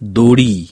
دوري